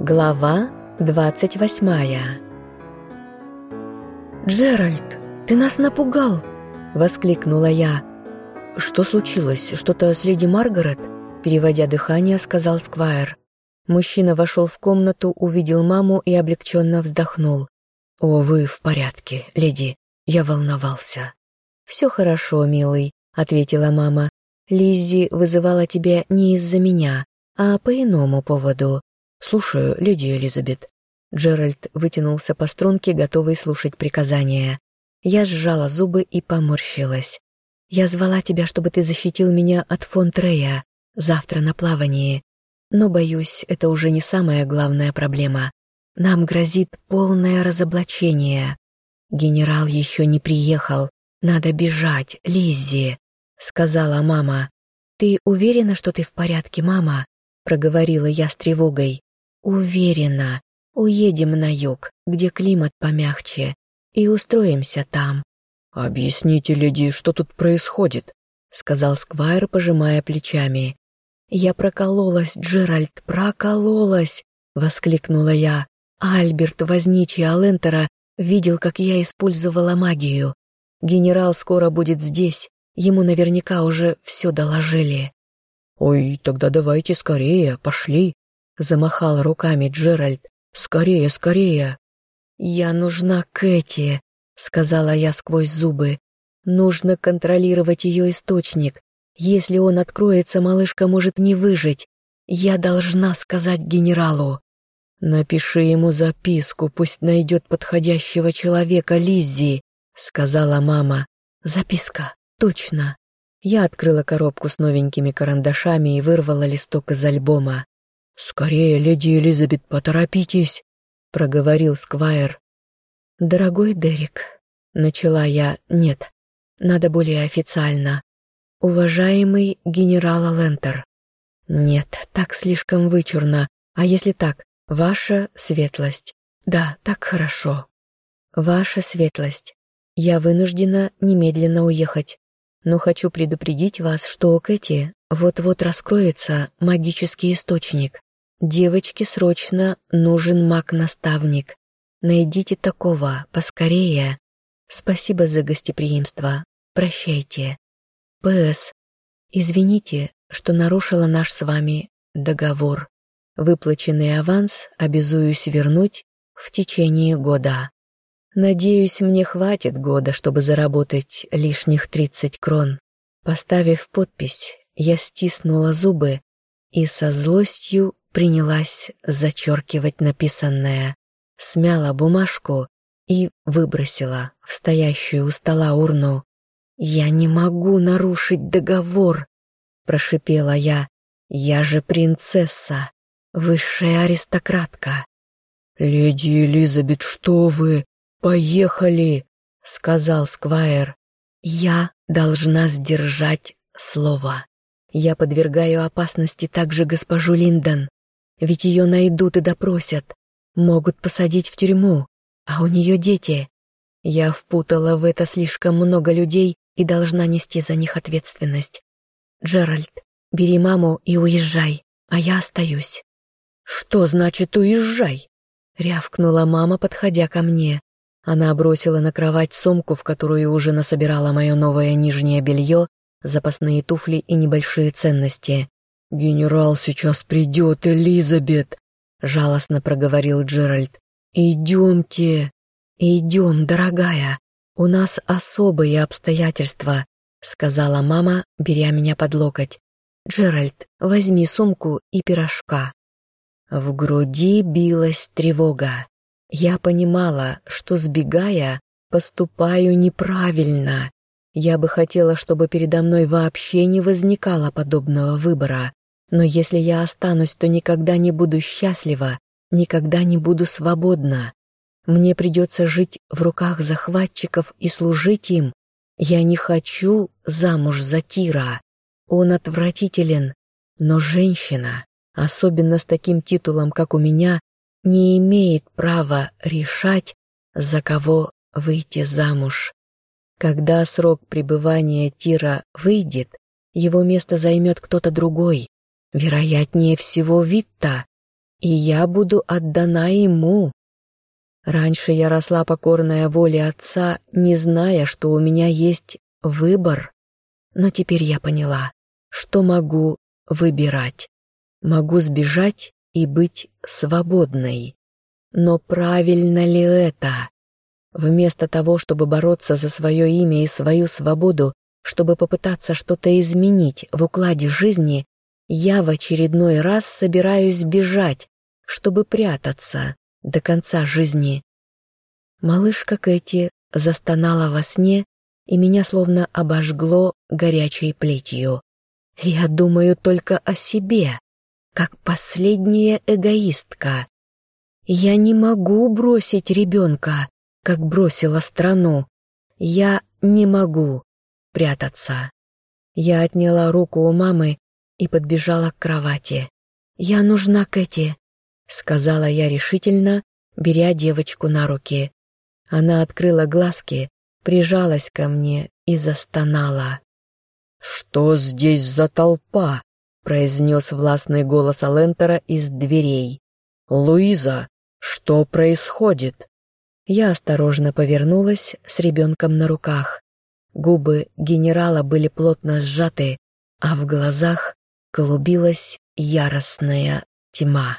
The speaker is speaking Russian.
Глава двадцать восьмая «Джеральд, ты нас напугал!» — воскликнула я. «Что случилось? Что-то с леди Маргарет?» Переводя дыхание, сказал Сквайр. Мужчина вошел в комнату, увидел маму и облегченно вздохнул. «О, вы в порядке, леди. Я волновался». «Все хорошо, милый», — ответила мама. «Лиззи вызывала тебя не из-за меня, а по иному поводу. Слушаю, леди Элизабет». Джеральд вытянулся по струнке, готовый слушать приказания. Я сжала зубы и поморщилась. «Я звала тебя, чтобы ты защитил меня от фон Трея завтра на плавании. Но, боюсь, это уже не самая главная проблема. Нам грозит полное разоблачение. Генерал еще не приехал. Надо бежать, Лиззи», — сказала мама. «Ты уверена, что ты в порядке, мама?» — проговорила я с тревогой. «Уверена. Уедем на юг, где климат помягче, и устроимся там». «Объясните, леди, что тут происходит?» — сказал Сквайр, пожимая плечами. «Я прокололась, Джеральд, прокололась!» — воскликнула я. Альберт, возничий Алентера, видел, как я использовала магию. Генерал скоро будет здесь, ему наверняка уже все доложили. «Ой, тогда давайте скорее, пошли!» — замахал руками Джеральд. «Скорее, скорее!» «Я нужна Кэти», — сказала я сквозь зубы. «Нужно контролировать ее источник. Если он откроется, малышка может не выжить. Я должна сказать генералу». «Напиши ему записку, пусть найдет подходящего человека, Лиззи», — сказала мама. «Записка, точно». Я открыла коробку с новенькими карандашами и вырвала листок из альбома. «Скорее, леди Элизабет, поторопитесь», — проговорил Сквайр. «Дорогой Дерек», — начала я, — «нет, надо более официально. Уважаемый генерал Лентер». «Нет, так слишком вычурно. А если так, Ваша светлость. Да, так хорошо. Ваша светлость. Я вынуждена немедленно уехать. Но хочу предупредить вас, что у Кэти вот-вот раскроется магический источник. Девочке срочно нужен маг-наставник. Найдите такого, поскорее. Спасибо за гостеприимство. Прощайте. П.С. Извините, что нарушила наш с вами договор. Выплаченный аванс обязуюсь вернуть в течение года. Надеюсь, мне хватит года, чтобы заработать лишних 30 крон. Поставив подпись, я стиснула зубы и со злостью принялась зачеркивать написанное. Смяла бумажку и выбросила в стоящую у стола урну. «Я не могу нарушить договор», — прошипела я. «Я же принцесса высшая аристократка. «Леди Элизабет, что вы? Поехали!» — сказал Сквайр. «Я должна сдержать слово. Я подвергаю опасности также госпожу Линдон, ведь ее найдут и допросят, могут посадить в тюрьму, а у нее дети. Я впутала в это слишком много людей и должна нести за них ответственность. Джеральд, бери маму и уезжай, а я остаюсь. «Что значит уезжай?» — рявкнула мама, подходя ко мне. Она бросила на кровать сумку, в которую уже насобирала мое новое нижнее белье, запасные туфли и небольшие ценности. «Генерал сейчас придет, Элизабет!» — жалостно проговорил Джеральд. «Идемте!» «Идем, дорогая, у нас особые обстоятельства», — сказала мама, беря меня под локоть. «Джеральд, возьми сумку и пирожка». В груди билась тревога. Я понимала, что, сбегая, поступаю неправильно. Я бы хотела, чтобы передо мной вообще не возникало подобного выбора. Но если я останусь, то никогда не буду счастлива, никогда не буду свободна. Мне придется жить в руках захватчиков и служить им. Я не хочу замуж за Тира. Он отвратителен, но женщина особенно с таким титулом, как у меня, не имеет права решать, за кого выйти замуж. Когда срок пребывания Тира выйдет, его место займет кто-то другой, вероятнее всего Витта. и я буду отдана ему. Раньше я росла покорная воле отца, не зная, что у меня есть выбор. Но теперь я поняла, что могу выбирать. Могу сбежать и быть свободной. Но правильно ли это? Вместо того, чтобы бороться за свое имя и свою свободу, чтобы попытаться что-то изменить в укладе жизни, я в очередной раз собираюсь бежать, чтобы прятаться до конца жизни. Малышка Кэти застонала во сне, и меня словно обожгло горячей плетью. Я думаю только о себе, как последняя эгоистка. Я не могу бросить ребенка, как бросила страну. Я не могу прятаться. Я отняла руку у мамы и подбежала к кровати. «Я нужна Кэти», — сказала я решительно, беря девочку на руки. Она открыла глазки, прижалась ко мне и застонала. «Что здесь за толпа?» — произнес властный голос Алентера из дверей. «Луиза, что происходит?» Я осторожно повернулась с ребенком на руках. Губы генерала были плотно сжаты, а в глазах клубилась яростная тьма.